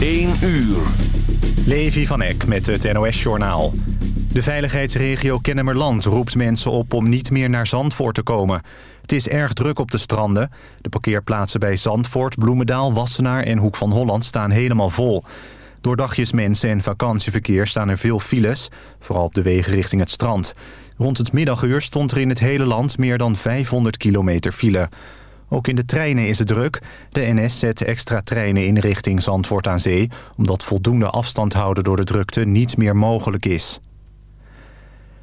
1 uur. Levi van Eck met het NOS-journaal. De veiligheidsregio Kennemerland roept mensen op om niet meer naar Zandvoort te komen. Het is erg druk op de stranden. De parkeerplaatsen bij Zandvoort, Bloemendaal, Wassenaar en Hoek van Holland staan helemaal vol. Door dagjesmensen en vakantieverkeer staan er veel files, vooral op de wegen richting het strand. Rond het middaguur stond er in het hele land meer dan 500 kilometer file. Ook in de treinen is het druk. De NS zet extra treinen in richting Zandvoort aan Zee... omdat voldoende afstand houden door de drukte niet meer mogelijk is.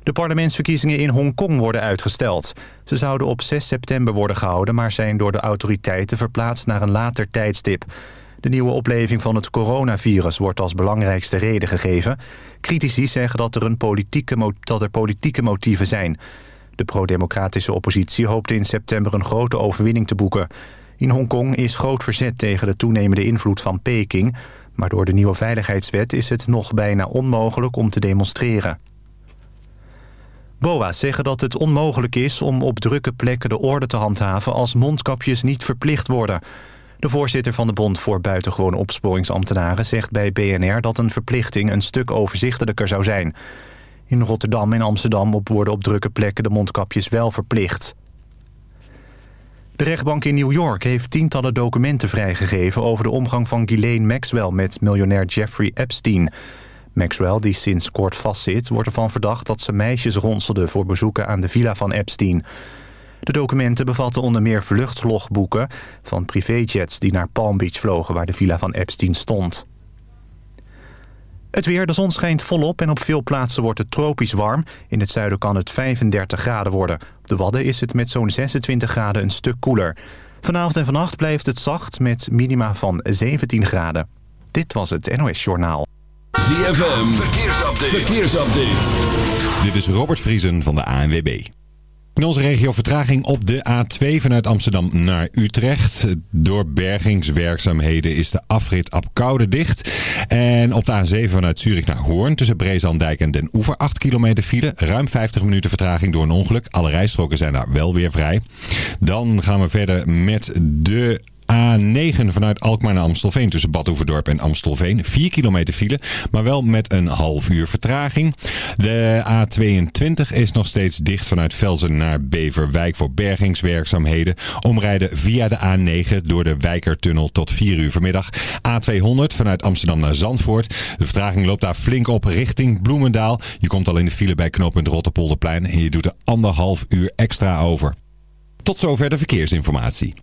De parlementsverkiezingen in Hongkong worden uitgesteld. Ze zouden op 6 september worden gehouden... maar zijn door de autoriteiten verplaatst naar een later tijdstip. De nieuwe opleving van het coronavirus wordt als belangrijkste reden gegeven. Critici zeggen dat er, een politieke, dat er politieke motieven zijn... De pro-democratische oppositie hoopte in september een grote overwinning te boeken. In Hongkong is groot verzet tegen de toenemende invloed van Peking... maar door de nieuwe veiligheidswet is het nog bijna onmogelijk om te demonstreren. BOA's zeggen dat het onmogelijk is om op drukke plekken de orde te handhaven... als mondkapjes niet verplicht worden... De voorzitter van de Bond voor Buitengewone Opsporingsambtenaren zegt bij BNR dat een verplichting een stuk overzichtelijker zou zijn. In Rotterdam en Amsterdam op worden op drukke plekken de mondkapjes wel verplicht. De rechtbank in New York heeft tientallen documenten vrijgegeven... over de omgang van Ghislaine Maxwell met miljonair Jeffrey Epstein. Maxwell, die sinds kort vastzit, wordt ervan verdacht... dat ze meisjes ronselde voor bezoeken aan de villa van Epstein. De documenten bevatten onder meer vluchtlogboeken... van privéjets die naar Palm Beach vlogen... waar de villa van Epstein stond. Het weer, de zon schijnt volop en op veel plaatsen wordt het tropisch warm. In het zuiden kan het 35 graden worden. Op de Wadden is het met zo'n 26 graden een stuk koeler. Vanavond en vannacht blijft het zacht met minima van 17 graden. Dit was het NOS Journaal. ZFM, verkeersupdate. verkeersupdate. Dit is Robert Vriesen van de ANWB. In onze regio vertraging op de A2 vanuit Amsterdam naar Utrecht. Door bergingswerkzaamheden is de afrit Apkoude dicht. En op de A7 vanuit Zurich naar Hoorn tussen Breesandijk en Den Oever 8 kilometer file. Ruim 50 minuten vertraging door een ongeluk. Alle rijstroken zijn daar wel weer vrij. Dan gaan we verder met de A9 vanuit Alkmaar naar Amstelveen tussen Bad Oeverdorp en Amstelveen. 4 kilometer file, maar wel met een half uur vertraging. De A22 is nog steeds dicht vanuit Velzen naar Beverwijk voor bergingswerkzaamheden. Omrijden via de A9 door de Wijkertunnel tot 4 uur vanmiddag. A200 vanuit Amsterdam naar Zandvoort. De vertraging loopt daar flink op richting Bloemendaal. Je komt al in de file bij knooppunt Rotterpolderplein en je doet er anderhalf uur extra over. Tot zover de verkeersinformatie.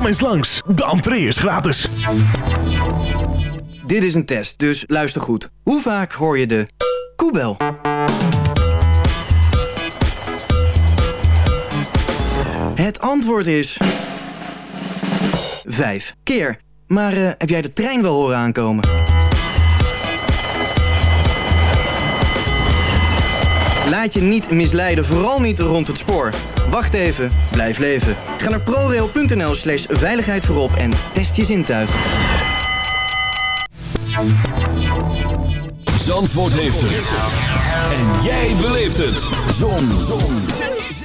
Kom eens langs, de entree is gratis. Dit is een test, dus luister goed. Hoe vaak hoor je de koebel? Het antwoord is... Vijf keer. Maar eh, heb jij de trein wel horen aankomen? Laat je niet misleiden, vooral niet rond het spoor. Wacht even, blijf leven. Ga naar prorail.nl slash veiligheid voorop en test je zintuigen. Zandvoort heeft het. En jij beleeft het. Zon. Zon.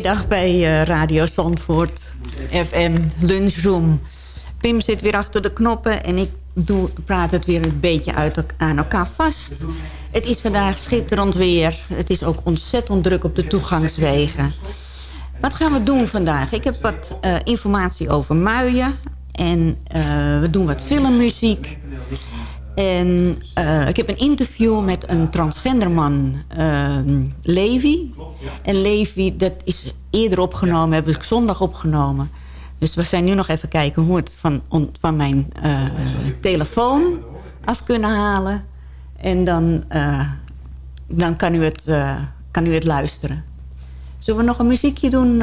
Goedemiddag bij eh, Radio Zandvoort FM Lunchroom. Pim zit weer achter de knoppen en ik doe, praat het weer een beetje uit, aan elkaar vast. Het is vandaag schitterend weer. Het is ook ontzettend druk op de toegangswegen. Wat gaan we doen vandaag? Ik heb wat eh, informatie over muien. En eh, we doen wat filmmuziek. En eh, ik heb een interview met een transgenderman, uh, Levi. En Levi, dat is eerder opgenomen, heb ik zondag opgenomen. Dus we zijn nu nog even kijken hoe we het van, van mijn eh, telefoon af kunnen halen. En dan, eh, dan kan, u het, kan u het luisteren. Zullen we nog een muziekje doen?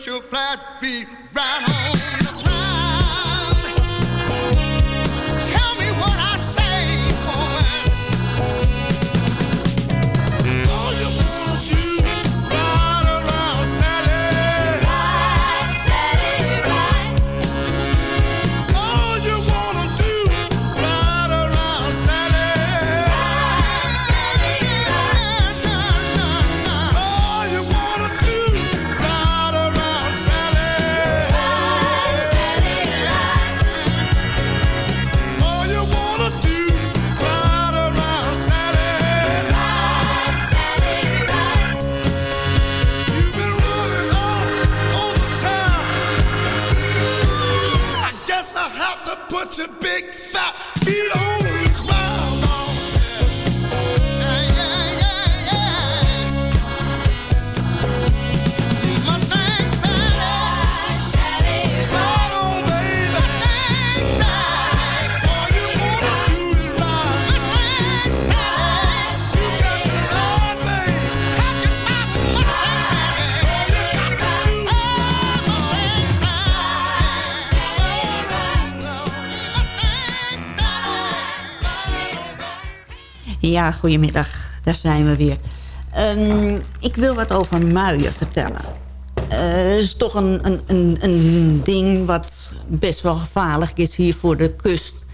Put your flat feet right on Ja, goedemiddag. Daar zijn we weer. Ehm, ik wil wat over muien vertellen. Eh, Het is toch een, een, een, een ding wat best wel gevaarlijk is hier voor de kust.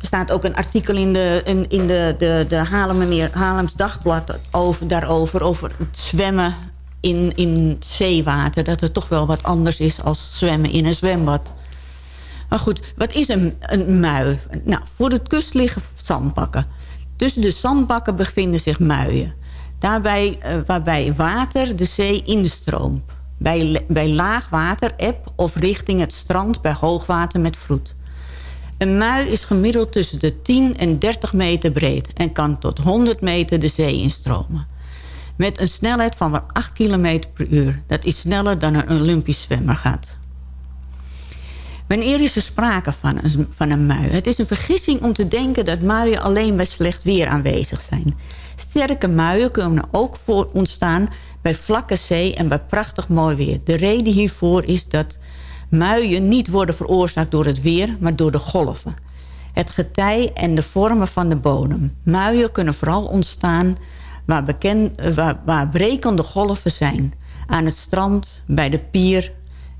Er staat ook een artikel in de, in, in de, de, de Dagblad over, daarover. Over het zwemmen in, in zeewater... dat het toch wel wat anders is als zwemmen in een zwembad. Maar goed, wat is een, een mui? Nou, voor de kust liggen zandbakken. Tussen de zandbakken bevinden zich muien. Daarbij, eh, waarbij water de zee instroomt. Bij, bij laag water, eb of richting het strand bij hoogwater met vloed. Een mui is gemiddeld tussen de 10 en 30 meter breed... en kan tot 100 meter de zee instromen. Met een snelheid van maar 8 km per uur. Dat is sneller dan een Olympisch zwemmer gaat. Wanneer is er sprake van een, van een mui? Het is een vergissing om te denken dat muien alleen bij slecht weer aanwezig zijn. Sterke muien kunnen ook voor ontstaan bij vlakke zee en bij prachtig mooi weer. De reden hiervoor is dat muien niet worden veroorzaakt door het weer, maar door de golven. Het getij en de vormen van de bodem. Muien kunnen vooral ontstaan waar, bekend, waar, waar brekende golven zijn. Aan het strand, bij de pier,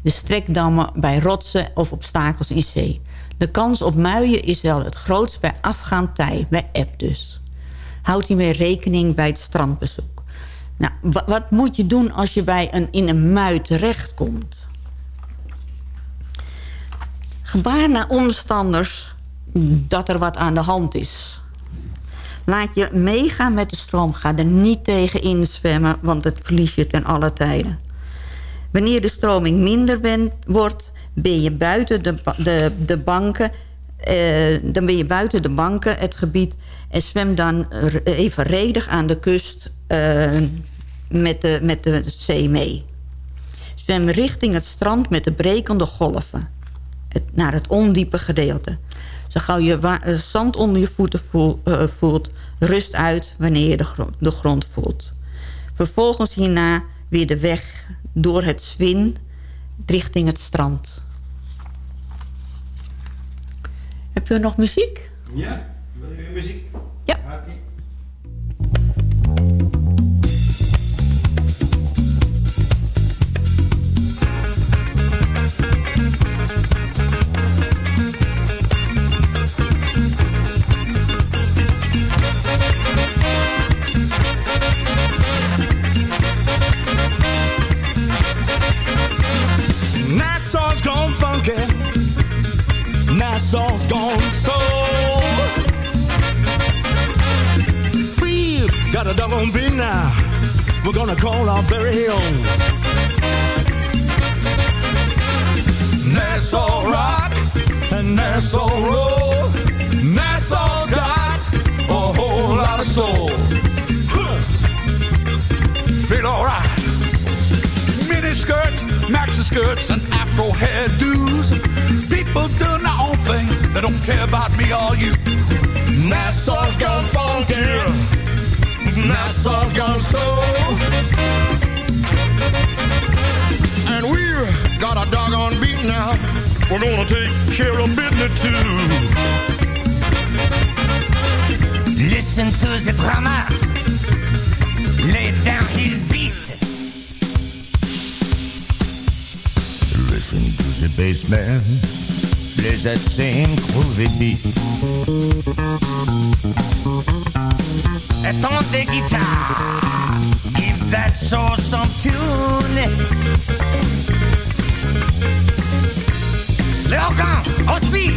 de strekdammen, bij rotsen of obstakels in zee. De kans op muien is wel het grootst bij afgaand tij, bij eb dus. Houd hiermee rekening bij het strandbezoek. Nou, wa- wat moet je doen als je bij een, in een mui terechtkomt? Gebaar naar omstanders dat er wat aan de hand is. Laat je meegaan met de stroom. Ga er niet tegen in zwemmen, want het verlies je ten alle tijden. Wanneer de stroming minder wordt, ben je buiten de, de, de banken... eh, dan ben je buiten de banken het gebied... en zwem dan evenredig aan de kust eh, met, de, met de zee mee. Zwem richting het strand met de brekende golven. Het, naar het ondiepe gedeelte. Zo gauw je eh, zand onder je voeten voel- voelt... rust uit wanneer je de, de grond voelt. Vervolgens hierna weer de weg door het zwin richting het strand. Heb je nog muziek? Ja, wil je muziek? Ja. Nassau's gone soul. We've got a dog on beat now. We're gonna call our very own. Nassau rock and Nassau roll. Nassau's got a whole lot of soul. Feel alright mini skirts, maxi skirts, and afro hairdos. People their own thing, they don't care about me or you. Nassau's gone funky, Nassau's gone soul. And we've got a doggone beat now. We're gonna take care of business too. Listen to the drama. Lay down his beat. Listen to the bass man. les same groovy beat. Attendez guitare, give that soul some tune. L'organ aussi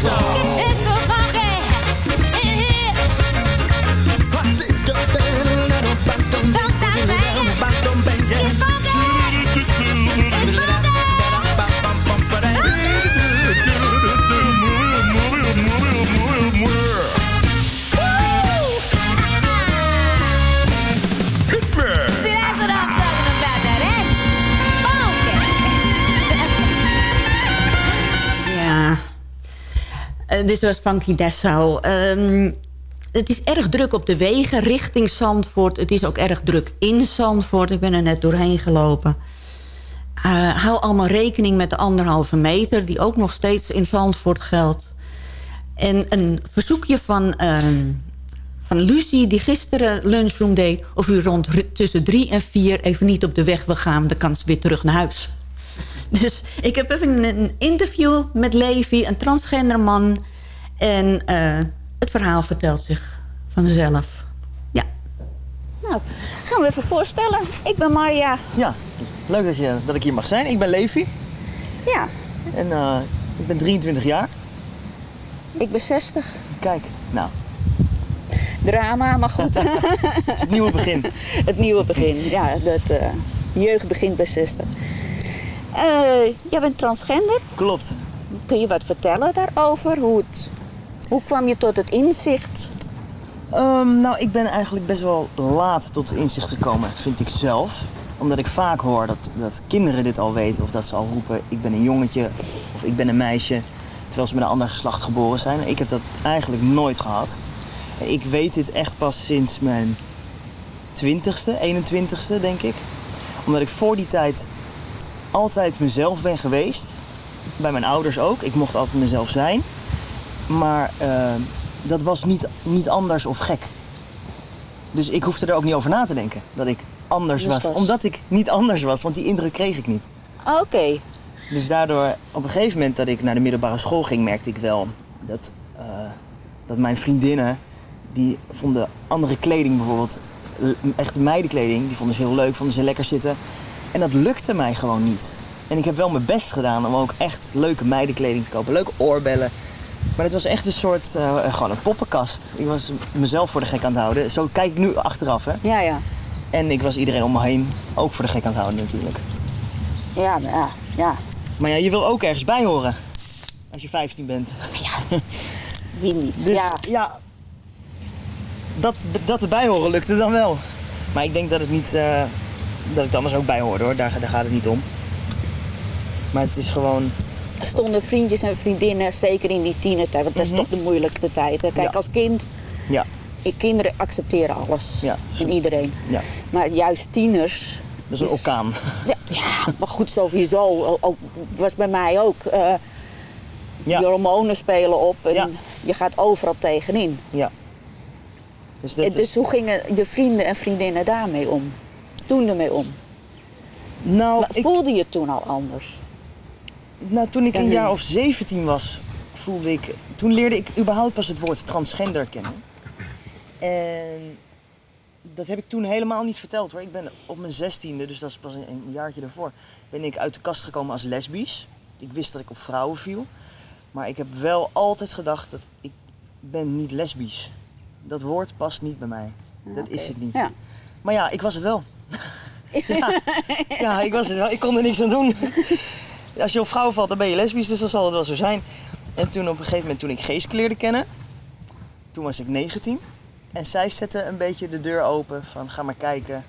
it's a dit was Funky Dessau. Ehm, het is erg druk op de wegen richting Zandvoort. Het is ook erg druk in Zandvoort. Ik ben er net doorheen gelopen. Eh, hou allemaal rekening met de anderhalve meter... die ook nog steeds in Zandvoort geldt. En een verzoekje van, ehm, van Lucie... die gisteren lunchroom deed... of u rond tussen drie en vier even niet op de weg wil gaan... dan kan ze weer terug naar huis. Dus ik heb even een interview met Levi, een transgender man. En eh, het verhaal vertelt zich vanzelf. Ja. Nou, gaan we even voorstellen. Ik ben Maria. Ja, leuk dat, je, dat ik hier mag zijn. Ik ben Levi Ja, en eh, ik ben 23 jaar. ik ben 60. Kijk, nou, Drama, maar goed. het is het nieuwe begin. het nieuwe begin. Ja, het eh, jeugd begint bij 60. Eh, jij bent transgender. Klopt. Kun je wat vertellen daarover? Hoe, het, hoe kwam je tot het inzicht? Ehm, nou, ik ben eigenlijk best wel laat tot inzicht gekomen, vind ik zelf. Omdat ik vaak hoor dat, dat kinderen dit al weten. Of dat ze al roepen, ik ben een jongetje of ik ben een meisje. Terwijl ze met een ander geslacht geboren zijn. Ik heb dat eigenlijk nooit gehad. Ik weet dit echt pas sinds mijn 20ste, 21ste denk ik. Omdat ik voor die tijd altijd mezelf ben geweest. Bij mijn ouders ook. Ik mocht altijd mezelf zijn. Maar eh, dat was niet, niet anders of gek. Dus ik hoefde er ook niet over na te denken dat ik anders was. was- Omdat ik niet anders was, want die indruk kreeg ik niet. Oké. Dus daardoor, op een gegeven moment dat ik naar de middelbare school ging, merkte ik wel dat, eh, dat mijn vriendinnen, die vonden andere kleding bijvoorbeeld, echte meidenkleding, die vonden ze heel leuk, vonden ze lekker zitten. En dat lukte mij gewoon niet. En ik heb wel mijn best gedaan om ook echt leuke meidenkleding te kopen, leuke oorbellen. Maar het was echt een soort, eh, gewoon een poppenkast. Ik was mezelf voor de gek aan het houden. Zo kijk ik nu achteraf, hè. Ja, ja. En ik was iedereen om me heen ook voor de gek aan het houden natuurlijk. Ja, ja, ja. Maar ja, je wil ook ergens bij horen. Als je 15 bent. Wie niet? Dus ja. ja, dat, dat erbij horen lukte dan wel. Maar ik denk dat het niet, eh, dat ik er anders ook bij hoorde hoor, daar, daar gaat het niet om. Maar het is gewoon, stonden vriendjes en vriendinnen, zeker in die tienertijd, want dat is toch de moeilijkste tijd. hè. Kijk, Mhm. Ja. als kind, ja, kinderen accepteren alles Ja, en iedereen. ja. Maar juist tieners. Dat is een orkaan. Ja, ja, maar goed, sowieso. Ook, was bij mij ook. eh Ja. Je hormonen spelen op en Ja. je gaat overal tegenin. Ja. Dus dat En dus hoe gingen je vrienden en vriendinnen daarmee om? Toen ermee om? nou, Maar ik, Voelde je toen al anders? nou, toen ik een jaar of 17 was, voelde ik... Toen leerde ik überhaupt pas het woord transgender kennen. En dat heb ik toen helemaal niet verteld hoor. Ik ben op mijn zestiende, dus dat is pas een, een jaartje daarvoor, ben ik uit de kast gekomen als lesbisch. Ik wist dat ik op vrouwen viel. Maar ik heb wel altijd gedacht dat ik ben niet lesbisch. Dat woord past niet bij mij. Dat is het niet. Ja. Maar ja, ik was het wel. Ja. ja, ik was het wel. Ik kon er niks aan doen. Als je op vrouwen valt, dan ben je lesbisch, dus dat zal het wel zo zijn. En toen op een gegeven moment, toen ik Geeske leerde kennen, toen was ik 19. En zij zette een beetje de deur open van ga maar kijken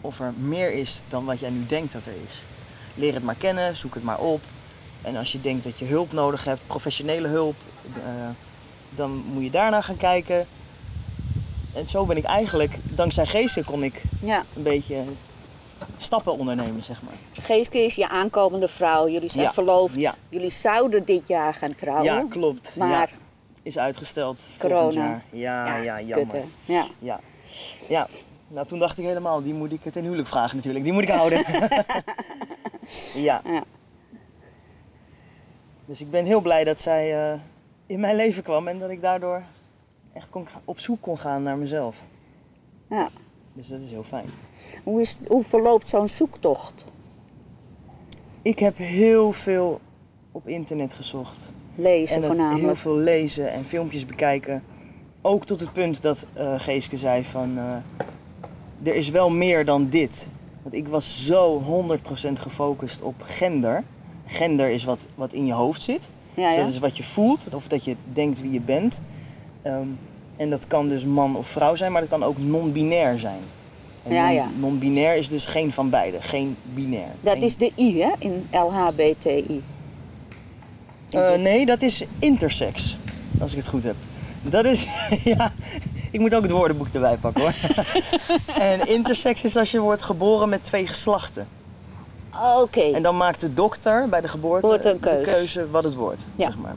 of er meer is dan wat jij nu denkt dat er is. Leer het maar kennen, zoek het maar op. En als je denkt dat je hulp nodig hebt, professionele hulp, eh, dan moet je daarna gaan kijken. En zo ben ik eigenlijk, dankzij Geeske kon ik Ja. een beetje stappen ondernemen, zeg maar. Geeske is je aankomende vrouw. Jullie zijn Ja, verloofd. ja. Jullie zouden dit jaar gaan trouwen. Ja, klopt. Maar. Is uitgesteld. corona. jaar. Ja, ja, jammer. Ja. Ja. ja. Nou, toen dacht ik helemaal, die moet ik ten huwelijk vragen natuurlijk. Die moet ik houden. ja. Ja. Dus ik ben heel blij dat zij eh, in mijn leven kwam en dat ik daardoor echt kon, op zoek kon gaan naar mezelf. Ja. Dus dat is heel fijn. Hoe, is, hoe verloopt zo'n zoektocht? Ik heb heel veel op internet gezocht. Lezen en dat voornamelijk. heel veel lezen en filmpjes bekijken. Ook tot het punt dat eh Geeske zei van... eh, er is wel meer dan dit. Want ik was zo 100% gefocust op gender. Gender is wat, wat in je hoofd zit. Ja, Dus dat is wat je voelt of dat je denkt wie je bent. Ehm, en dat kan dus man of vrouw zijn, maar dat kan ook non-binair zijn. En Ja, ja. Non-binair is dus geen van beide, geen binair. Dat Geen- is de I, hè? In LHBTI. Eh, nee, dat is intersex, als ik het goed heb. Dat is, ja, ik moet ook het woordenboek erbij pakken hoor. en intersex is als je wordt geboren met twee geslachten. Oké. En dan maakt de dokter bij de geboorte de keuze wat het wordt, Ja. zeg maar.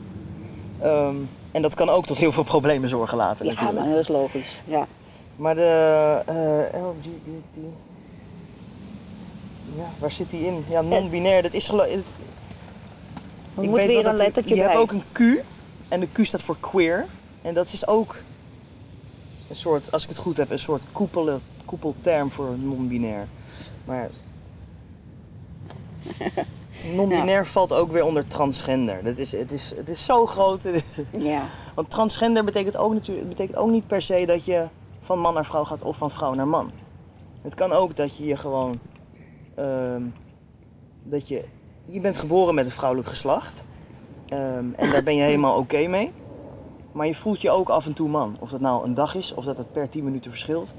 Ehm, en dat kan ook tot heel veel problemen zorgen later Ja, natuurlijk. maar dat is logisch. Ja. Maar de eh, LGBT... Ja, waar zit die in? Ja, non-binair, dat is geloof ik... Er moet weer een lettertje Je bij. hebt ook een Q. En de Q staat voor queer. En dat is ook een soort, als ik het goed heb, een soort koepel, koepelterm voor non-binair. Maar non-binair valt ook weer onder transgender. Dat is, het, is, het is zo groot. Ja. Want transgender betekent ook, natuurlijk, betekent ook niet per se dat je van man naar vrouw gaat of van vrouw naar man. Het kan ook dat je je gewoon. ehm, dat je. Je bent geboren met een vrouwelijk geslacht. ehm, en daar ben je helemaal oké mee. Maar je voelt je ook af en toe man. Of dat nou een dag is of dat het per 10 minuten verschilt.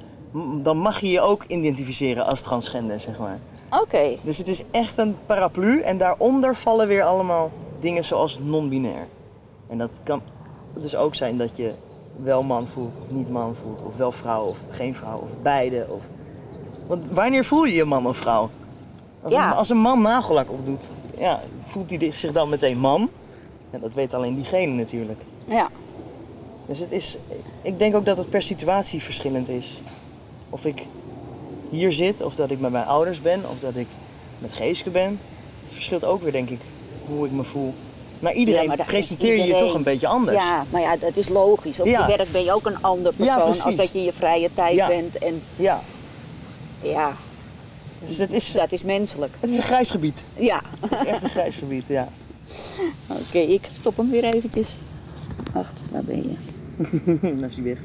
Dan mag je je ook identificeren als transgender, zeg maar. Oké. Dus het is echt een paraplu en daaronder vallen weer allemaal dingen zoals non-binair. En dat kan dus ook zijn dat je wel man voelt of niet man voelt, of wel vrouw of geen vrouw, of beide. Of... Want wanneer voel je je man of vrouw? Als, Ja. een, als een man nagellak opdoet, ja, voelt hij zich dan meteen man? Ja, dat weet alleen diegene natuurlijk. Ja. Dus het is, ik denk ook dat het per situatie verschillend is. Of ik hier zit, of dat ik met mijn ouders ben, of dat ik met Geeske ben. Het verschilt ook weer, denk ik, hoe ik me voel. Iedereen Ja, maar is presenteer je je iedereen. toch een beetje anders. Ja, maar ja, dat is logisch. Op Ja. je werk ben je ook een ander persoon als dat je in je vrije tijd bent. En Ja, ja, dus het is, dat is menselijk. het is een grijs gebied. Ja. Het is echt een grijs gebied, ja. Oké, ik stop hem weer eventjes. Wacht, waar ben je? nou is hij weg.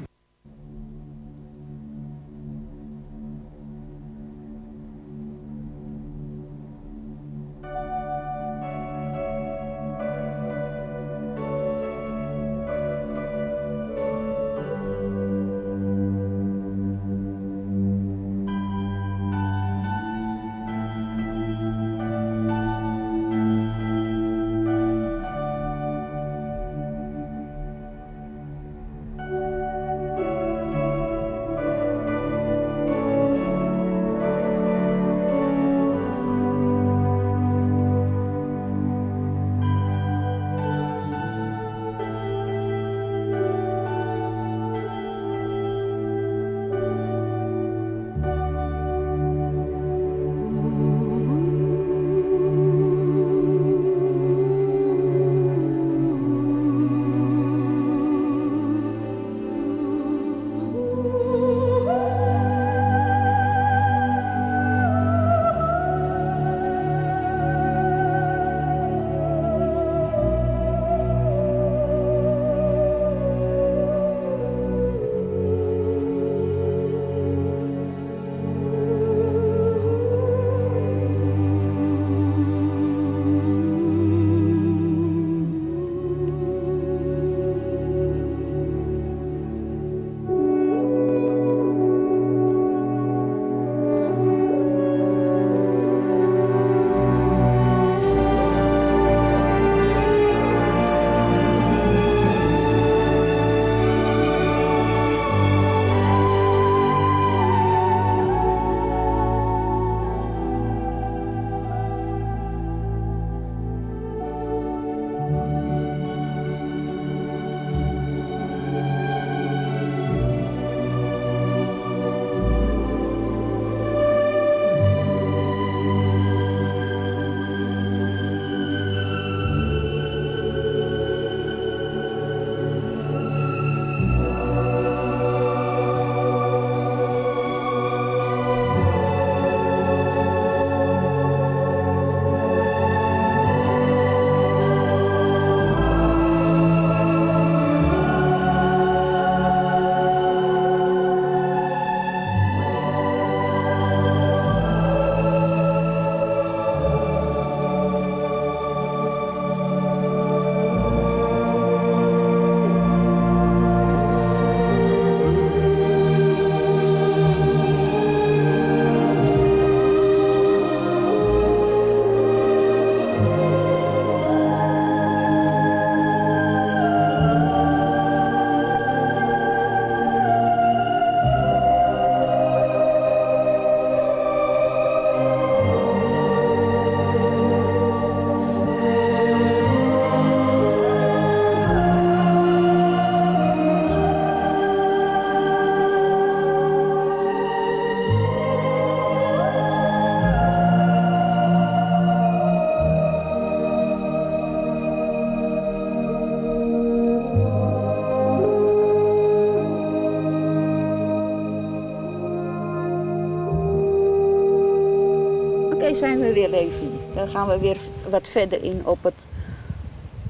Gaan we weer wat verder in op het,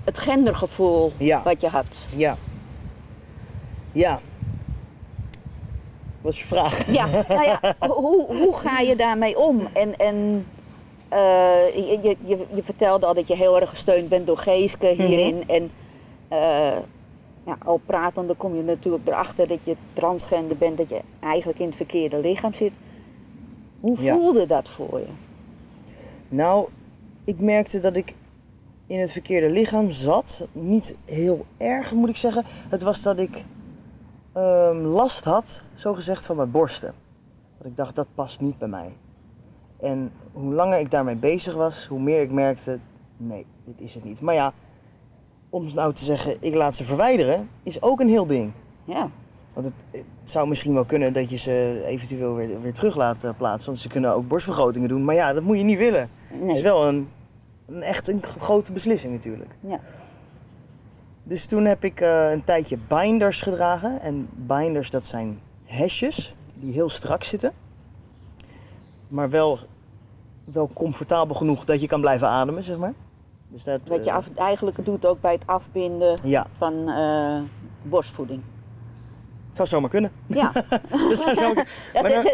het gendergevoel Ja. wat je had. Ja. Ja. Wat is je vraag? Ja, nou ja, hoe, hoe ga je daarmee om? En, en eh, je, je, je, vertelde al dat je heel erg gesteund bent door Geeske hierin. Mhm. En eh, ja, al pratende kom je natuurlijk erachter dat je transgender bent, dat je eigenlijk in het verkeerde lichaam zit. Hoe Ja. voelde dat voor je? Nou, ik merkte dat ik in het verkeerde lichaam zat. Niet heel erg, moet ik zeggen. Het was dat ik ehm, last had, zogezegd, van mijn borsten. Dat ik dacht, dat past niet bij mij. En hoe langer ik daarmee bezig was, hoe meer ik merkte, nee, dit is het niet. Maar ja, om nou te zeggen, ik laat ze verwijderen, is ook een heel ding. Ja. Want het, het zou misschien wel kunnen dat je ze eventueel weer, weer terug laat eh, plaatsen. Want ze kunnen ook borstvergrotingen doen. Maar ja, dat moet je niet willen. Het is wel een, een echt een grote beslissing natuurlijk. Ja. Dus toen heb ik eh, een tijdje binders gedragen. En binders, dat zijn hesjes die heel strak zitten. Maar wel, wel comfortabel genoeg dat je kan blijven ademen, zeg maar. Dus dat, Wat je eh, af, eigenlijk doet ook bij het afbinden Ja. van eh, borstvoeding. zou zomaar kunnen. Ja. dat zou zo... Maar dan,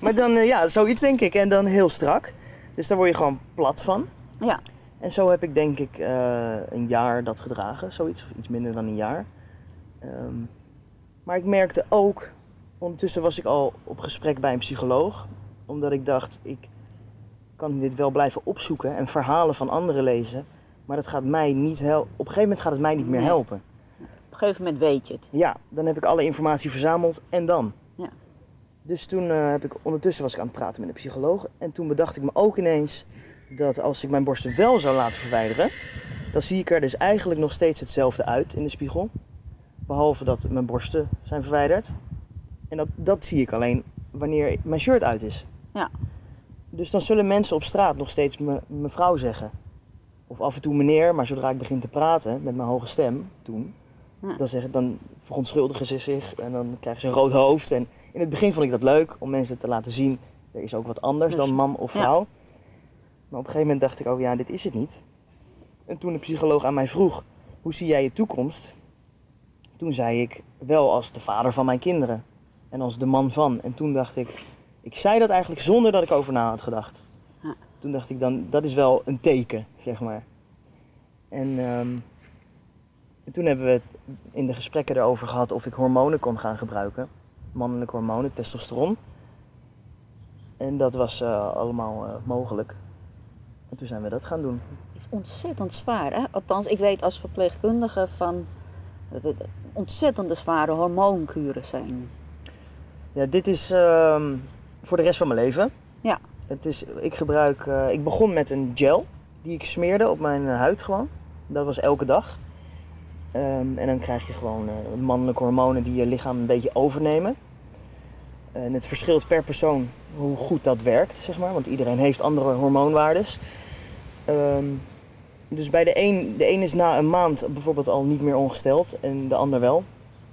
maar dan ja, zoiets denk ik. En dan heel strak. Dus daar word je gewoon plat van. Ja. En zo heb ik denk ik eh, een jaar dat gedragen. Zoiets, of iets minder dan een jaar. Ehm, maar ik merkte ook... Ondertussen was ik al op gesprek bij een psycholoog. Omdat ik dacht, ik kan dit wel blijven opzoeken en verhalen van anderen lezen. Maar dat gaat mij niet helpen. Op een gegeven moment gaat het mij niet meer Nee. helpen. Op een gegeven moment weet je het. Ja, dan heb ik alle informatie verzameld en dan. Ja. Dus toen eh, heb ik ondertussen was ik aan het praten met een psycholoog. En toen bedacht ik me ook ineens dat als ik mijn borsten wel zou laten verwijderen, dan zie ik er dus eigenlijk nog steeds hetzelfde uit in de spiegel. Behalve dat mijn borsten zijn verwijderd. En dat, dat zie ik alleen wanneer mijn shirt uit is. Ja. Dus dan zullen mensen op straat nog steeds me, mevrouw zeggen. Of af en toe meneer, maar zodra ik begin te praten met mijn hoge stem toen, Ja. dan, zeggen, dan verontschuldigen ze zich en dan krijgen ze een rood hoofd. En in het begin vond ik dat leuk om mensen te laten zien, er is ook wat anders dan man of Ja. Maar op een gegeven moment dacht ik ook, ja, dit is het niet. En toen de psycholoog aan mij vroeg, hoe zie jij je toekomst? Toen zei ik, wel als de vader van mijn kinderen. En als de man van. En toen dacht ik, ik zei dat eigenlijk zonder dat ik over na had gedacht. Ja. Toen dacht ik dan, dat is wel een teken, zeg maar. En, ehm, en toen hebben we het in de gesprekken erover gehad of ik hormonen kon gaan gebruiken. Mannelijke hormonen, testosteron. En dat was eh, allemaal eh, mogelijk. En toen zijn we dat gaan doen. Het is ontzettend zwaar, hè? Althans, ik weet als verpleegkundige van dat het ontzettende zware hormoonkuren zijn. Ja, dit is ehm, voor de rest van mijn leven. Ja. Het is, ik gebruik, eh, ik begon met een gel die ik smeerde op mijn huid gewoon. Dat was elke dag. Ehm, en dan krijg je gewoon eh, mannelijke hormonen die je lichaam een beetje overnemen. En het verschilt per persoon hoe goed dat werkt, zeg maar. Want iedereen heeft andere hormoonwaardes. Ehm, dus bij de een, de een is na een maand bijvoorbeeld al niet meer ongesteld en de ander wel.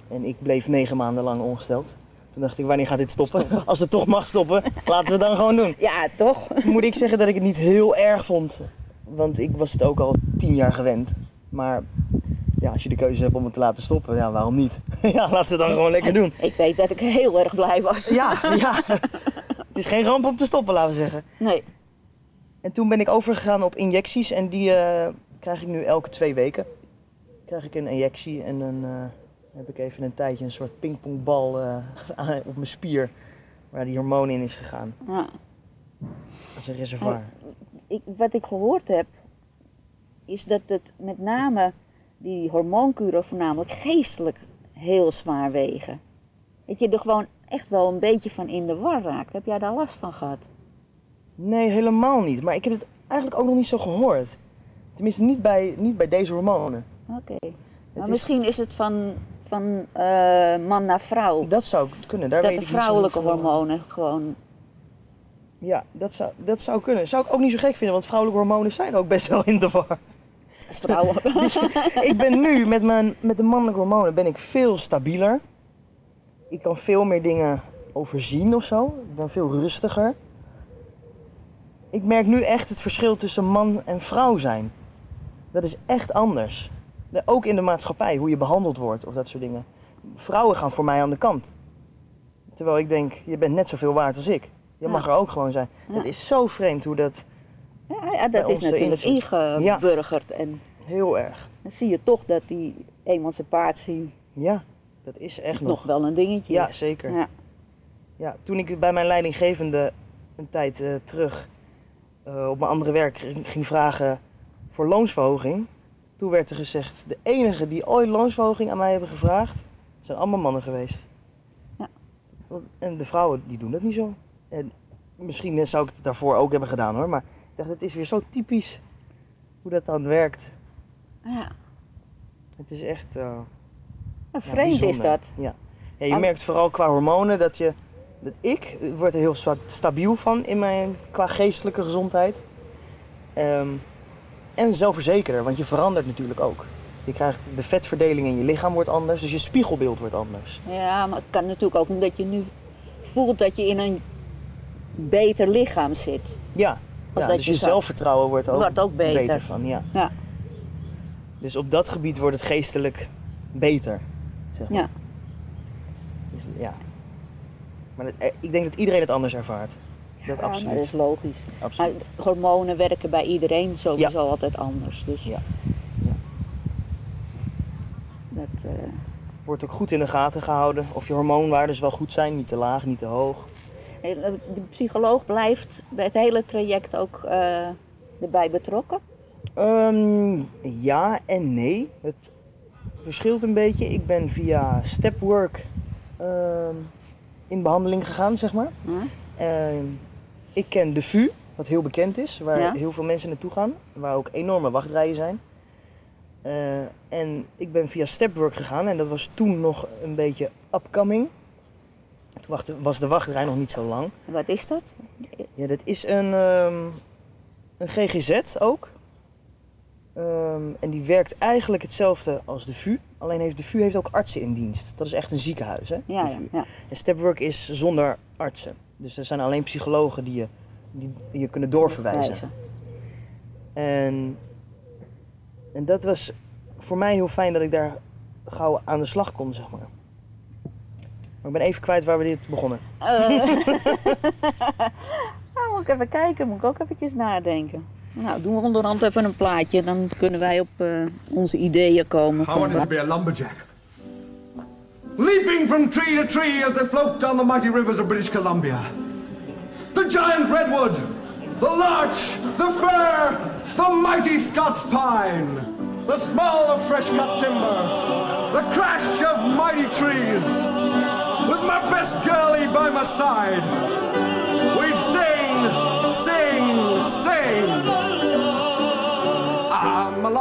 En ik bleef negen maanden lang ongesteld. Toen dacht ik, wanneer gaat dit stoppen? Als het toch mag stoppen, laten we het dan gewoon doen. Ja, toch? Moet ik zeggen dat ik het niet heel erg vond. Want ik was het ook al tien jaar gewend. Maar ja, als je de keuze hebt om het te laten stoppen, ja, waarom niet? ja, laten we het dan gewoon lekker doen. Ik weet dat ik heel erg blij was. Ja, ja. Het is geen ramp om te stoppen, laten we zeggen. Nee. En toen ben ik overgegaan op injecties en die eh, krijg ik nu elke twee weken. Krijg ik een injectie en dan eh, heb ik even een tijdje een soort pingpongbal eh, op mijn spier waar die hormoon in is gegaan. Ja. Dat is een reservoir. Ik, wat ik gehoord heb, is dat het met name die hormoonkuren voornamelijk geestelijk heel zwaar wegen. Dat je er gewoon echt wel een beetje van in de war raakt. Heb jij daar last van gehad? Nee, helemaal niet. Maar ik heb het eigenlijk ook nog niet zo gehoord. Tenminste, niet bij, niet bij deze hormonen. Oké. Maar is- misschien is het van, van eh, man naar vrouw. Dat zou kunnen. Daar dat weet de vrouwelijke hormonen gewoon... Ja, dat zou, dat zou kunnen. Zou ik ook niet zo gek vinden, want vrouwelijke hormonen zijn ook best wel in de war. Vrouwen. ik ben nu met, mijn, met de mannelijke hormonen ben ik veel stabieler. Ik kan veel meer dingen overzien of zo. Ik ben veel rustiger. Ik merk nu echt het verschil tussen man en vrouw zijn. Dat is echt anders. De- Ook in de maatschappij, hoe je behandeld wordt of dat soort dingen. Vrouwen gaan voor mij aan de kant. Terwijl ik denk, je bent net zoveel waard als ik. Je mag er ook gewoon zijn. Ja. Het is zo vreemd hoe dat... Ja, dat is natuurlijk ingeburgerd. En Heel erg. dan zie je toch dat die emancipatie Ja, dat is echt nog, nog... wel een dingetje Ja, is. zeker. Ja. Ja, toen ik bij mijn leidinggevende een tijd eh, terug eh, op mijn andere werk ging vragen voor loonsverhoging, toen werd er gezegd: de enige die ooit loonsverhoging aan mij hebben gevraagd, zijn allemaal mannen geweest. Ja. En de vrouwen die doen dat niet zo. En misschien zou ik het daarvoor ook hebben gedaan hoor, maar ik dacht: het is weer zo typisch hoe dat dan werkt. Ja. Het is echt. eh, Ja, vreemd is dat. Ja. ja je merkt vooral qua hormonen dat je. Dat ik word er heel stabiel van in mijn, qua geestelijke gezondheid. Ehm, en zelfverzekerder, want je verandert natuurlijk ook. Je krijgt de vetverdeling in je lichaam wordt anders, dus je spiegelbeeld wordt anders. Ja, maar het kan natuurlijk ook omdat je nu voelt dat je in een beter lichaam zit. Ja, ja dus je je zelfvertrouwen wordt ook, Wordt ook beter. van. Ja. Ja. Dus op dat gebied wordt het geestelijk beter. Zeg maar. Ja. Dus, ja. Maar eh, ik denk dat iedereen het anders ervaart. Dat Ja, absoluut. maar dat is logisch. Absoluut. Maar hormonen werken bij iedereen sowieso altijd anders. Dus Ja. dat, eh, Wordt ook goed in de gaten gehouden of je hormoonwaardes wel goed zijn, niet te laag, niet te hoog. de psycholoog blijft bij het hele traject ook eh, erbij betrokken. Ehm, ja en nee. Het verschilt een beetje. Ik ben via stepwork ehm, in behandeling gegaan, zeg maar. Ehm, ik ken de VU, wat heel bekend is, waar Ja. heel veel mensen naartoe gaan. Waar ook enorme wachtrijen zijn. Eh, en ik ben via stepwork gegaan en dat was toen nog een beetje upcoming. Toen was de wachtrij nog niet zo lang. Wat is dat? Ja, dat is een, ehm, een GGZ ook. Ehm, en die werkt eigenlijk hetzelfde als de VU. Alleen heeft de VU heeft ook artsen in dienst. Dat is echt een ziekenhuis, hè? Ja, de ja, VU. ja. En Stepwork is zonder artsen. Dus er zijn alleen psychologen die je, die je kunnen doorverwijzen. Wijzen. En, en dat was voor mij heel fijn dat ik daar gauw aan de slag kon, zeg maar. Maar ik ben even kwijt waar we dit begonnen. Nou, moet ik even kijken, moet ik ook eventjes nadenken. Nou, doen we onderhand even een plaatje, dan kunnen wij op eh, onze ideeën komen. I wanted to be a lumberjack. Leaping from tree to tree as they float down the mighty rivers of British Columbia. The giant redwood, the larch, the fir, the mighty Scots pine, the smell of fresh cut timber, the crash of mighty trees. With my best girlie by my side,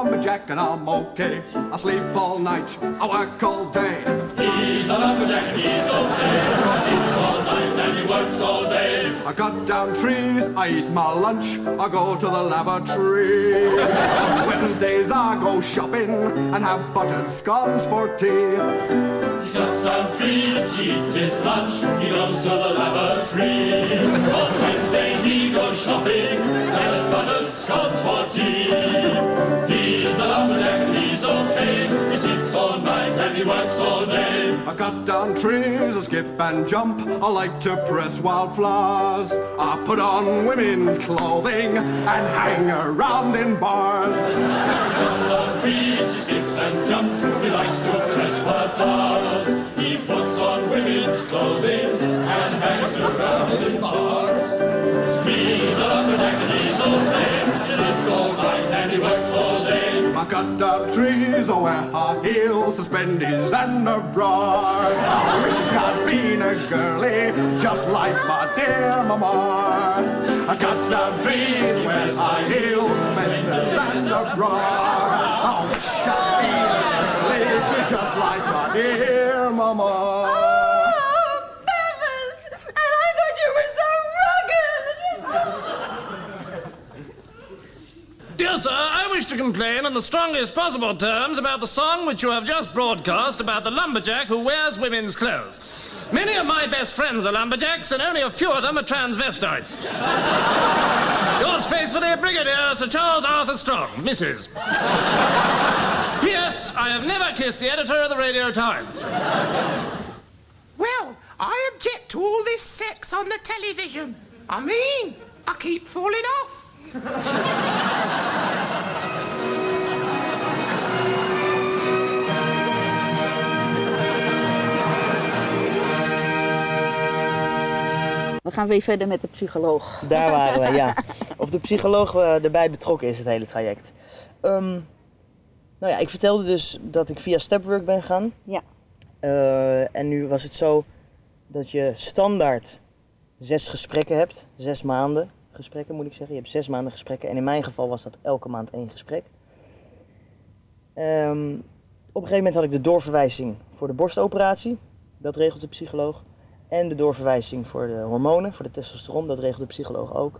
lumberjack and I'm okay. I sleep all night, I work all day. He's a lumberjack and he's okay. He sleeps all night and he works all day. I cut down trees, I eat my lunch, I go to the lavatory. On Wednesdays I go shopping and have buttered scones for tea. He cuts down trees, he eats his lunch, he goes to the lavatory. On Wednesdays he goes shopping and has buttered scones for tea. I cut down trees, I skip and jump, I like to press wildflowers. I put on women's clothing and hang around in bars. cuts down trees, he skips and jumps, he likes to press wildflowers. He puts on women's clothing and hangs around in bars. He's a and he's okay. He sleeps all night and he works. I cut down trees, oh, I wear high heels, suspenders and a bra. I wish I'd been a girlie, just like my dear mama. I cut down trees, wears high heels, suspenders and a bra. I wish I'd been a girlie, just like my dear mama. Sir, uh, I wish to complain in the strongest possible terms about the song which you have just broadcast about the lumberjack who wears women's clothes. Many of my best friends are lumberjacks, and only a few of them are transvestites. Yours faithfully, Brigadier Sir Charles Arthur Strong, Mrs. P.S. I have never kissed the editor of the Radio Times. Well, I object to all this sex on the television. I mean, I keep falling off. We gaan weer verder met de psycholoog. Daar waren we, ja. Of de psycholoog eh, erbij betrokken is, het hele traject. Ehm, nou ja, ik vertelde dus dat ik via Stepwork ben gegaan. Ja. Eh, en nu was het zo dat je standaard zes gesprekken hebt. Zes maanden gesprekken moet ik zeggen. Je hebt zes maanden gesprekken. En in mijn geval was dat elke maand één gesprek. Ehm, op een gegeven moment had ik de doorverwijzing voor de borstoperatie. Dat regelt de psycholoog. En de doorverwijzing voor de hormonen, voor de testosteron. Dat regelt de psycholoog ook.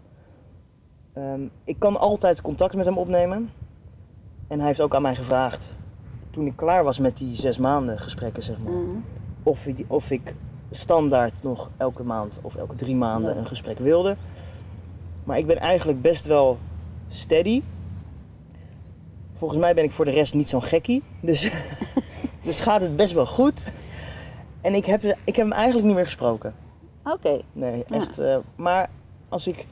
Ehm, ik kan altijd contact met hem opnemen. En hij heeft ook aan mij gevraagd, toen ik klaar was met die zes maanden gesprekken, zeg maar, of, ik, of ik standaard nog elke maand of elke drie maanden een gesprek wilde. Maar ik ben eigenlijk best wel steady. Volgens mij ben ik voor de rest niet zo'n gekkie. Dus, dus gaat het best wel goed. En ik heb, ik heb hem eigenlijk niet meer gesproken. Oké. Nee, echt. eh, maar als ik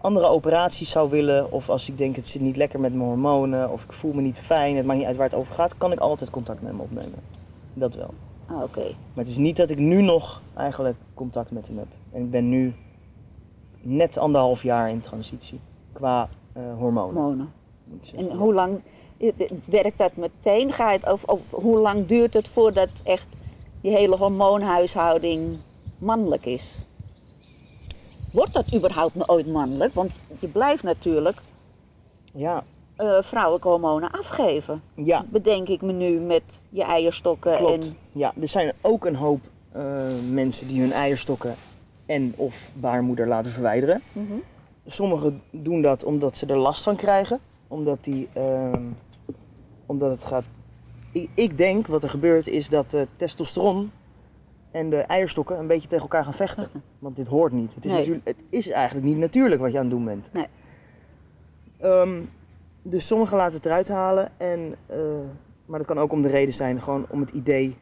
andere operaties zou willen, of als ik denk het zit niet lekker met mijn hormonen, of ik voel me niet fijn, het maakt niet uit waar het over gaat, kan ik altijd contact met hem opnemen. Dat wel. Ah, Oké. Maar het is niet dat ik nu nog eigenlijk contact met hem heb. En ik ben nu net anderhalf jaar in transitie qua eh, hormonen. Hormonen. En hoe lang eh, werkt dat meteen? Ga je het of hoe lang duurt het voordat echt je hele hormoonhuishouding mannelijk is? Wordt dat überhaupt ooit mannelijk? Want je blijft natuurlijk Ja, eh, vrouwelijke hormonen afgeven. Ja. Bedenk ik me nu met je eierstokken klopt. en Ja, er zijn ook een hoop eh, mensen die hun eierstokken en of baarmoeder laten verwijderen. Mhm. Sommigen doen dat omdat ze er last van krijgen. Omdat, die, ehm, omdat het gaat... Ik, ik denk wat er gebeurt is dat de testosteron en de eierstokken een beetje tegen elkaar gaan vechten. Want dit hoort niet. Het is, Nee. natuurlijk, het is eigenlijk niet natuurlijk wat je aan het doen bent. Nee. Ehm, dus sommigen laten het eruit halen. En, eh, maar dat kan ook om de reden zijn, gewoon om het idee...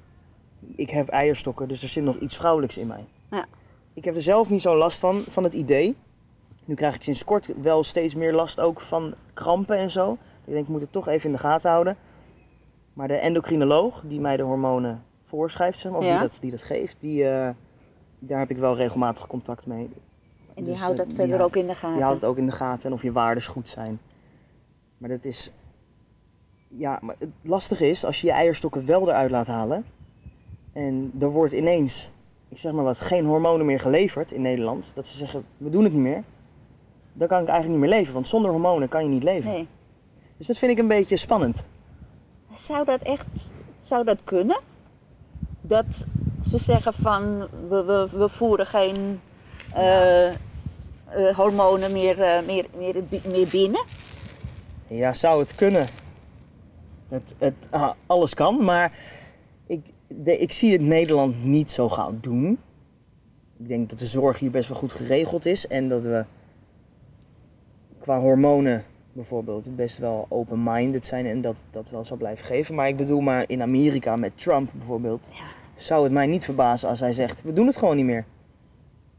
Ik heb eierstokken, dus er zit nog iets vrouwelijks in mij. Ja. Ik heb er zelf niet zo'n last van, van het idee. Nu krijg ik sinds kort wel steeds meer last ook van krampen en zo. Ik denk, ik moet het toch even in de gaten houden. Maar de endocrinoloog die mij de hormonen voorschrijft, zeg maar, of Ja. die, dat, die dat geeft, die, eh, daar heb ik wel regelmatig contact mee. En die Dus, houdt eh, dat verder ook in de gaten? Die houdt het ook in de gaten en of je waardes goed zijn. Maar dat is... Ja, maar het lastige is, als je je eierstokken wel eruit laat halen... en er wordt ineens, ik zeg maar wat, geen hormonen meer geleverd in Nederland... dat ze zeggen, we doen het niet meer... dan kan ik eigenlijk niet meer leven, want zonder hormonen kan je niet leven. Nee. Dus dat vind ik een beetje spannend. Zou dat echt zou dat kunnen? Dat ze zeggen van we, we, voeren geen eh, eh, hormonen meer, eh, meer, meer, meer binnen? Ja, zou het kunnen. Het, het, ah, alles kan, maar ik, ik zie het Nederland niet zo gauw doen. Ik denk dat de zorg hier best wel goed geregeld is en dat we qua hormonen bijvoorbeeld best wel open-minded zijn en dat dat wel zou blijven geven. Maar ik bedoel maar in Amerika met Trump bijvoorbeeld, zou het mij niet verbazen als hij zegt, we doen het gewoon niet meer.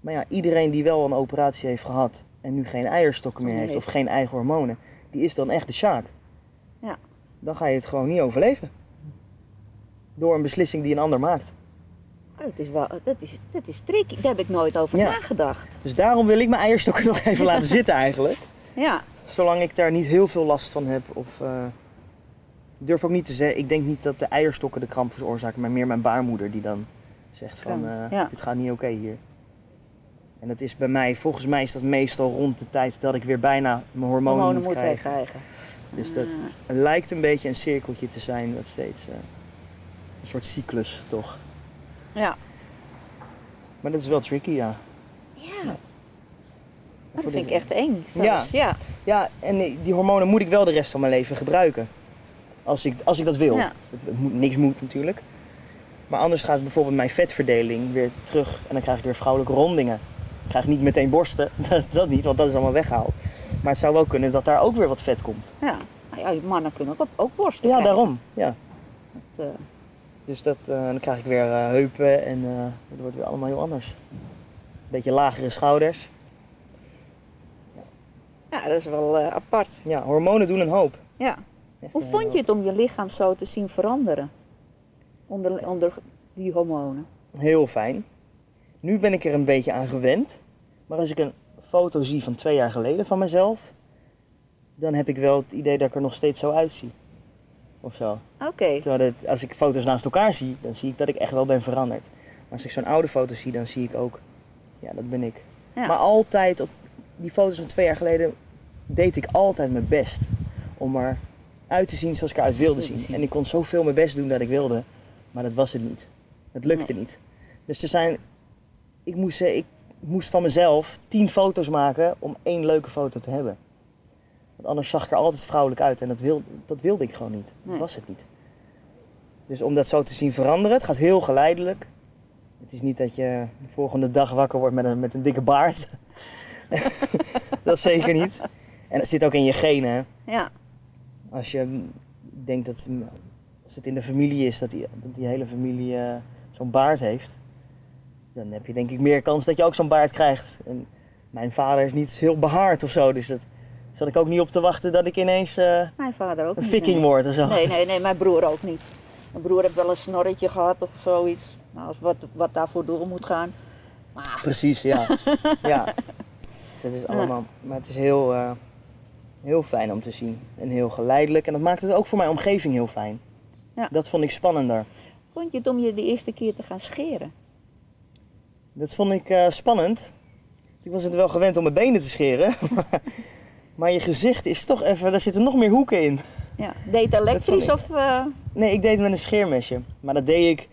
Maar ja, iedereen die wel een operatie heeft gehad en nu geen eierstokken meer heeft of geen eigen hormonen, die is dan echt de sjaak. Ja. Dan ga je het gewoon niet overleven. Door een beslissing die een ander maakt. Oh, dat, is wel, dat, is, dat is tricky. Daar heb ik nooit over Ja. nagedacht. Dus daarom wil ik mijn eierstokken nog even laten zitten eigenlijk. Ja. Zolang ik daar niet heel veel last van heb. Of, eh, ik durf ook niet te zeggen, ik denk niet dat de eierstokken de kramp veroorzaken, maar meer mijn baarmoeder die dan zegt van, ja. dit gaat niet oké hier. En dat is bij mij, volgens mij is dat meestal rond de tijd dat ik weer bijna mijn hormonen, Hormonen moet moet krijgen. wegkrijgen. Dus dat lijkt een beetje een cirkeltje te zijn, dat steeds eh, een soort cyclus toch. Ja. Maar dat is wel tricky, ja. Ja. Dat vind ik echt eng. Ja. Zelfs. Ja. Ja, en die- hormonen moet ik wel de rest van mijn leven gebruiken. Als ik, als ik dat wil. Ja. Het, moet, niks moet natuurlijk. Maar anders gaat bijvoorbeeld mijn vetverdeling weer terug. En dan krijg ik weer vrouwelijke rondingen. Ik krijg niet meteen borsten, dat, dat niet, want dat is allemaal weggehaald. Maar het zou wel kunnen dat daar ook weer wat vet komt. Ja, nou ja mannen kunnen ook, ook borsten Ja, krijgen. daarom. Ja. Dat, eh, Dus dat, eh, dan krijg ik weer eh, heupen en het wordt weer allemaal heel anders. Beetje lagere schouders. Ja, dat is wel eh, apart. Ja, hormonen doen een hoop. Ja. Hoe vond je het om je lichaam zo te zien veranderen? Onder, onder die hormonen. Heel fijn. Nu ben ik er een beetje aan gewend. Maar als ik een foto zie van twee jaar geleden van mezelf, dan heb ik wel het idee dat ik er nog steeds zo uitzie. Of zo. Oké. Terwijl het, als ik foto's naast elkaar zie, dan zie ik dat ik echt wel ben veranderd. Maar als ik zo'n oude foto zie, dan zie ik ook, ja, dat ben ik. Ja. Maar altijd, op die foto's van twee jaar geleden, deed ik altijd mijn best. Om er uit te zien zoals ik eruit wilde zien. En ik kon zoveel mijn best doen dat ik wilde, maar dat was het niet. Het lukte niet. Dus er zijn, ik moest, eh, ik moest van mezelf tien foto's maken om één leuke foto te hebben. Want anders zag ik er altijd vrouwelijk uit en dat, wil, dat wilde ik gewoon niet. Dat was het niet. Dus om dat zo te zien veranderen, het gaat heel geleidelijk. Het is niet dat je de volgende dag wakker wordt met een, met een dikke baard. dat zeker niet. En het zit ook in je genen. hè. Ja. Als je denkt dat als het in de familie is, dat die, dat die hele familie eh, zo'n baard heeft, dan heb je denk ik meer kans dat je ook zo'n baard krijgt. En mijn vader is niet heel behaard of zo, dus dat zat ik ook niet op te wachten dat ik ineens eh, Mijn vader ook een viking nee. word of zo. Nee, nee, nee, mijn broer ook niet. Mijn broer heeft wel een snorretje gehad of zoiets. Nou, als wat, wat daarvoor door moet gaan. Maar Precies, ja. ja. Dat is allemaal, maar het is heel, eh, heel fijn om te zien en heel geleidelijk. En dat maakt het ook voor mijn omgeving heel fijn. Ja. Dat vond ik spannender. vond je het om je de eerste keer te gaan scheren? Dat vond ik eh, spannend. Ik was het wel gewend om mijn benen te scheren. maar- je gezicht is toch even, daar zitten nog meer hoeken in. Ja. Deed het elektrisch of... eh, Nee, ik deed het met een scheermesje. Maar dat deed ik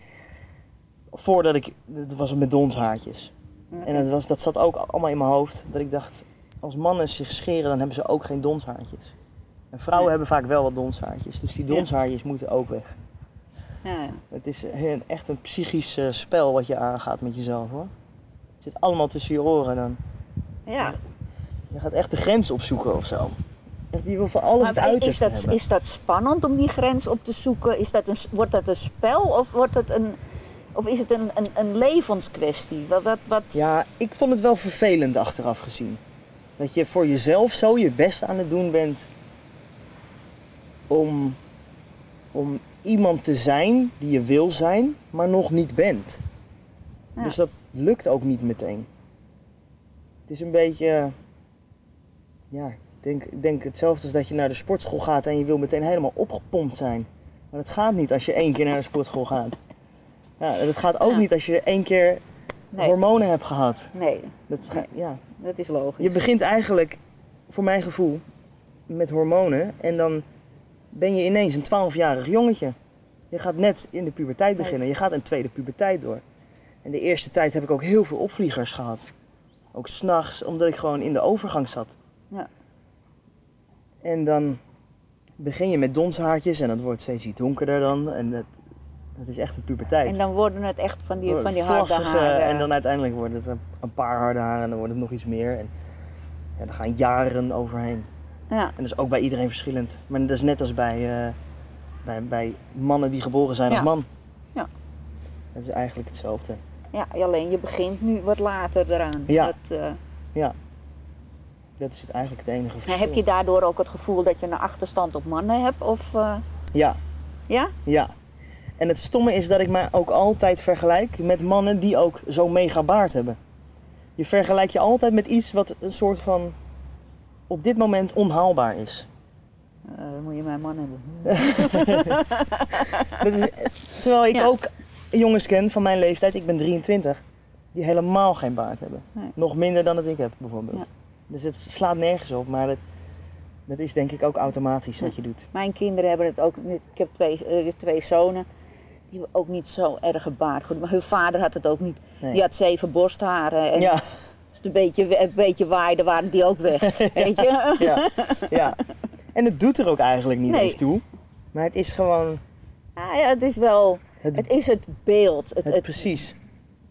voordat ik, dat was met donshaartjes. En dat, was, dat zat ook allemaal in mijn hoofd. Dat ik dacht, als mannen zich scheren, dan hebben ze ook geen donshaartjes. En vrouwen hebben vaak wel wat donshaartjes. Dus die donshaartjes moeten ook weg. ja, ja. Het is een- echt een psychisch eh, spel wat je aangaat met jezelf hoor. Het zit allemaal tussen je oren dan. ja. Je gaat echt de grens opzoeken of zo. Echt, die wil voor alles het Maar uiterste is, dat, hebben. is dat spannend om die grens op te zoeken? Is dat een, wordt dat een spel of, wordt het een, of is het een, een, een levenskwestie? Wat, wat, wat... Ja, ik vond het wel vervelend achteraf gezien. Dat je voor jezelf zo je best aan het doen bent om, om iemand te zijn die je wil zijn, maar nog niet bent. Ja. Dus dat lukt ook niet meteen. Het is een beetje, ja, ik denk, ik denk hetzelfde als dat je naar de sportschool gaat en je wil meteen helemaal opgepompt zijn. Maar dat gaat niet als je één keer naar de sportschool gaat. Ja, dat gaat ook Ja. niet als je één keer Nee. hormonen hebt gehad. Nee, Dat, ga- ja. dat is logisch. Je begint eigenlijk, voor mijn gevoel, met hormonen en dan ben je ineens een 12-jarig jongetje. Je gaat net in de puberteit beginnen. Je gaat een tweede puberteit door. En de eerste tijd heb ik ook heel veel opvliegers gehad. Ook s'nachts, omdat ik gewoon in de overgang zat. Ja. En dan begin je met donshaartjes en dat wordt steeds iets donkerder dan. En dat is echt een puberteit. En dan worden het echt van die, van die harde haren. En dan uiteindelijk wordt het een, paar harde haren en dan wordt het nog iets meer. En ja, er gaan jaren overheen. Ja. En dat is ook bij iedereen verschillend. Maar dat is net als bij, eh, bij, bij mannen die geboren zijn Ja. als man. Ja. Dat is eigenlijk hetzelfde. Ja, alleen je begint nu wat later eraan. Ja. Dat, eh, Ja. Dat is het eigenlijk het enige verschil. heb je daardoor ook het gevoel dat je een achterstand op mannen hebt? Of, eh, Ja, ja? ja. En het stomme is dat ik mij ook altijd vergelijk met mannen die ook zo'n mega baard hebben. Je vergelijkt je altijd met iets wat een soort van op dit moment onhaalbaar is. Eh, dan moet je mijn man hebben. Dat is, terwijl ik ook jongens ken van mijn leeftijd, ik ben 23, die helemaal geen baard hebben. Nee. Nog minder dan dat ik heb, bijvoorbeeld. Ja. Dus het slaat nergens op, maar dat, dat is denk ik ook automatisch wat je doet. Mijn kinderen hebben het ook. Ik heb twee, eh, twee zonen die ook niet zo erg gebaard. Goed, maar hun vader had het ook niet. Nee. Die had zeven borstharen. En ja. Als het een beetje, een beetje waaide, waren die ook weg. Weet je? ja. ja. En het doet er ook eigenlijk niet eens toe. Maar het is gewoon. Ja, het is wel. Het, is het beeld. Het, het precies.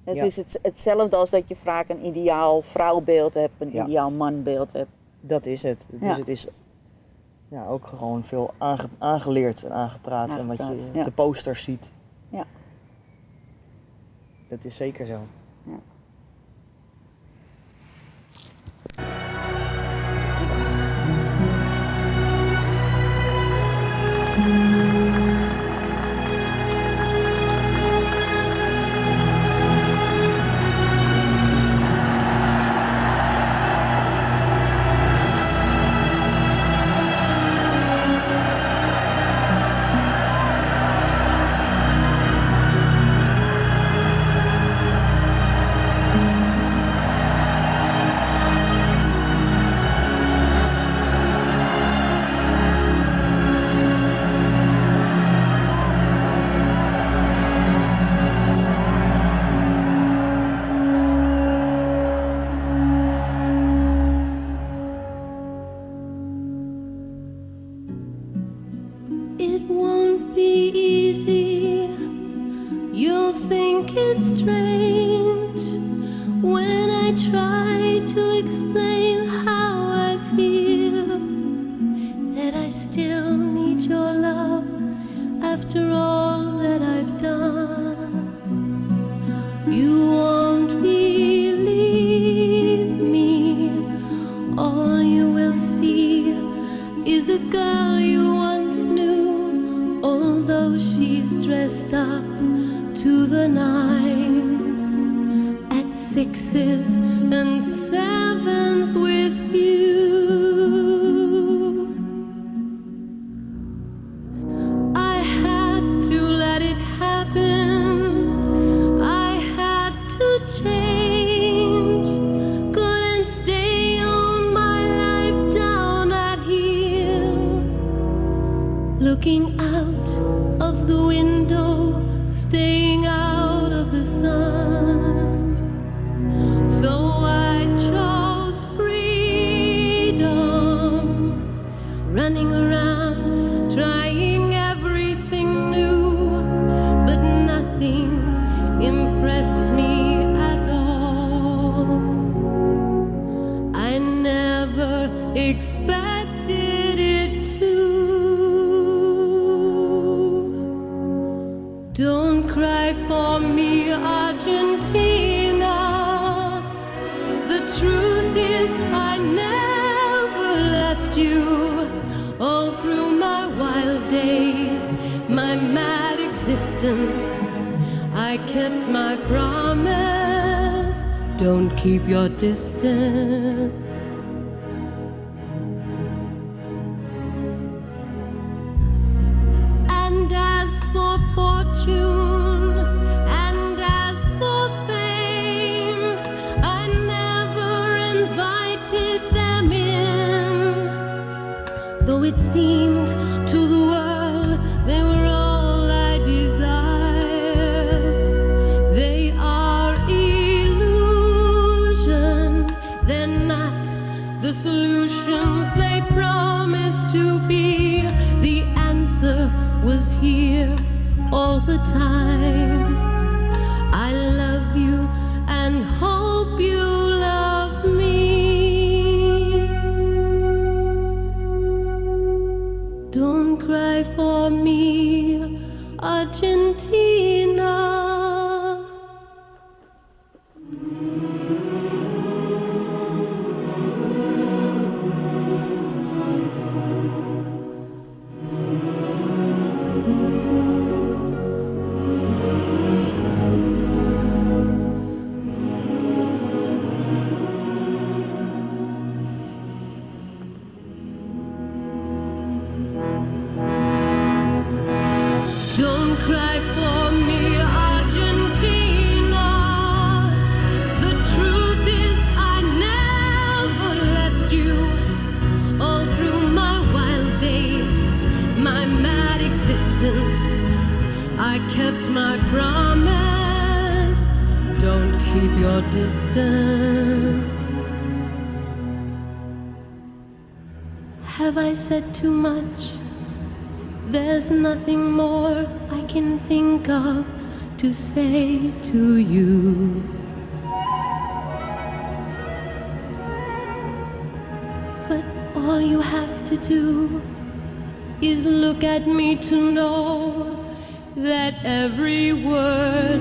Het is het, hetzelfde als dat je vaak een ideaal vrouwbeeld hebt, een ideaal manbeeld hebt. Dat is het. Dus het is ja, ook gewoon veel aangeleerd en aangepraat. aangepraat en wat je op de posters ziet. Ja. Dat is zeker zo. Ja. Don't cry for me, Argentina. The truth is, I never left you. All through my wild days, my mad existence, I kept my promise. Don't keep your distance. I kept my promise. Don't keep your distance. Have I said too much? There's nothing more I can think of to say to you. But all you have to do is look at me to know that every word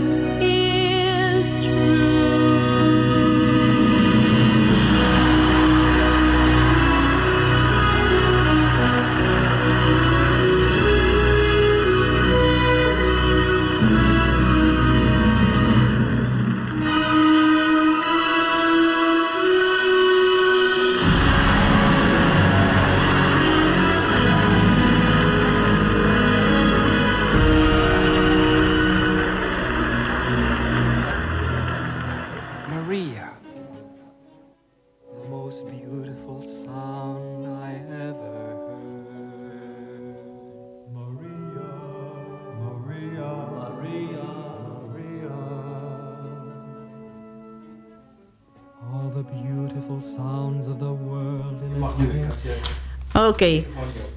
Oké,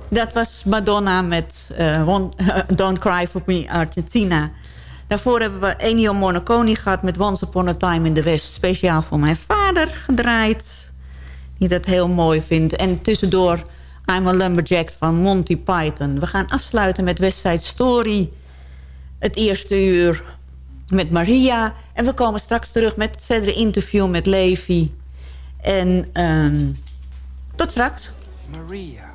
dat was Madonna met eh, Don't Cry For Me Argentina. Daarvoor hebben we Ennio Morricone gehad met Once Upon a Time in the West. Speciaal voor mijn vader gedraaid. Die dat heel mooi vindt. En tussendoor I'm a Lumberjack van Monty Python. We gaan afsluiten met West Side Story. Het eerste uur met Maria. En we komen straks terug met het verdere interview met Levi. En ehm, tot straks. Maria.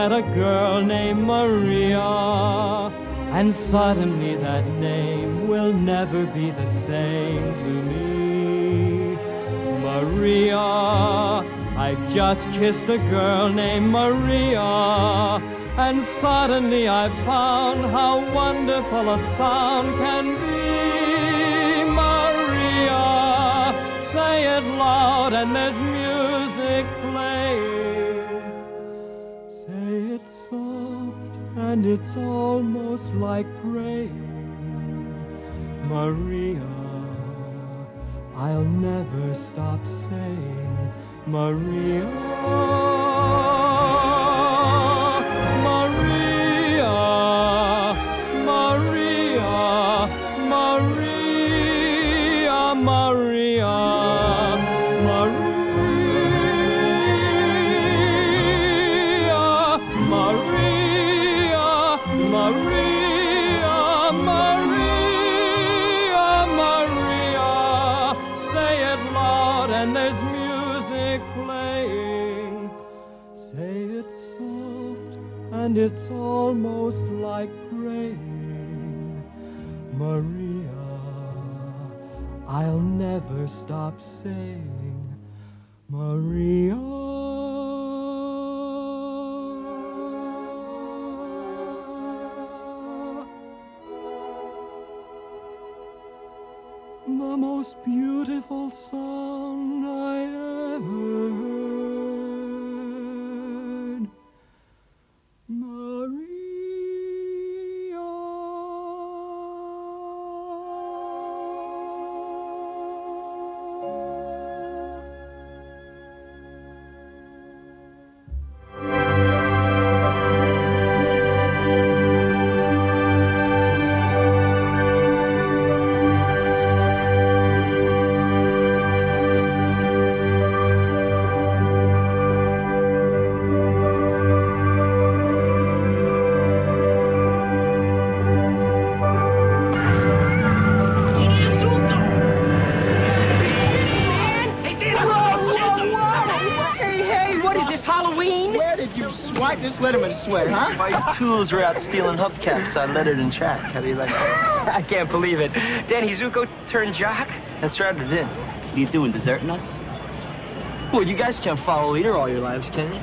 Met a girl named Maria, and suddenly that name will never be the same to me. Maria, I've just kissed a girl named Maria, and suddenly I've found how wonderful a sound can be. Maria, say it loud, and there's music it's almost like praying. Maria, I'll never stop saying, Maria. There's music playing. Say it soft and it's almost like praying. Maria, I'll never stop saying, Maria. Most beautiful song I tools were out stealing hubcaps on lettered track. How do you like that? I can't believe it. Danny Zuko turned jock? That's right, I did. What are you doing, deserting us? Well, you guys can't follow leader all your lives, can you?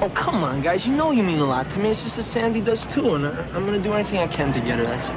Oh, come on, guys. You know you mean a lot to me. It's just as Sandy does, too, and I- I'm gonna do anything I can to get her, that's all.